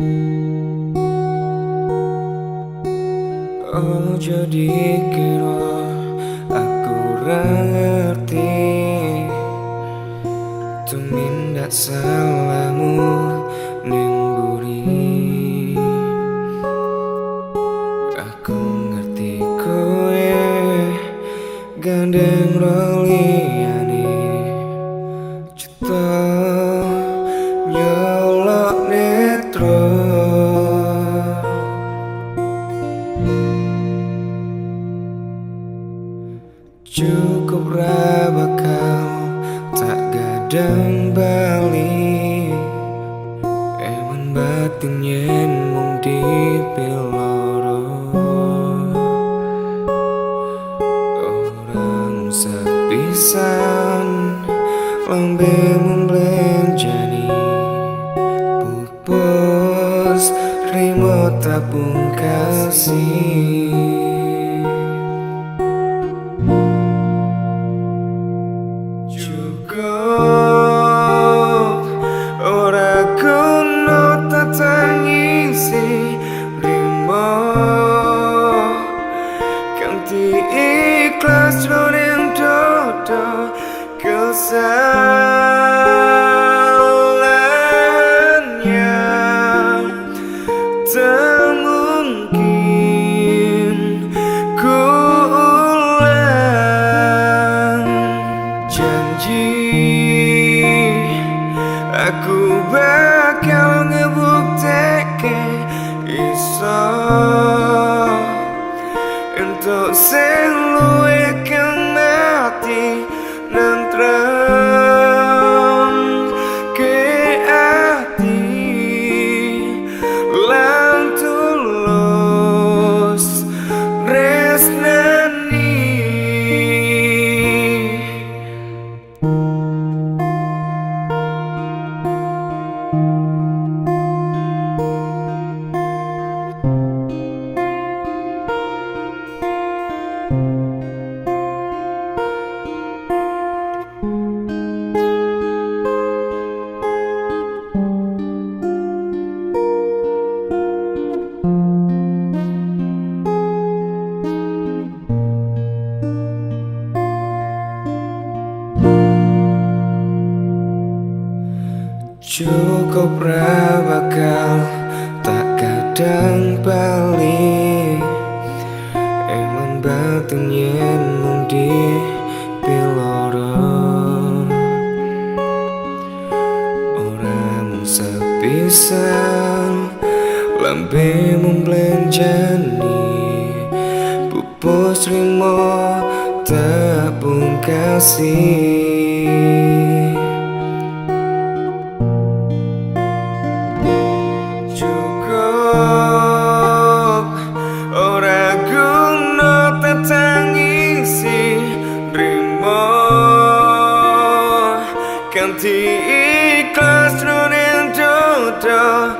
Ojo dikira aku ngerti Tumindak salahmu ning buri Aku ngerti kowe gandeng roliyane Cita Cukup bakal tak gadang bali Eman batin yen mung dipiloro Orang sepisan Lambe memblenjani. Pupus Rimo tabung kasih Cukup bakal tak kadang balik. Eman batin yen mung di piloro mung sepisan Lambe mung blenjani Pupus rimo tak kasih meniti ikhlas nun into to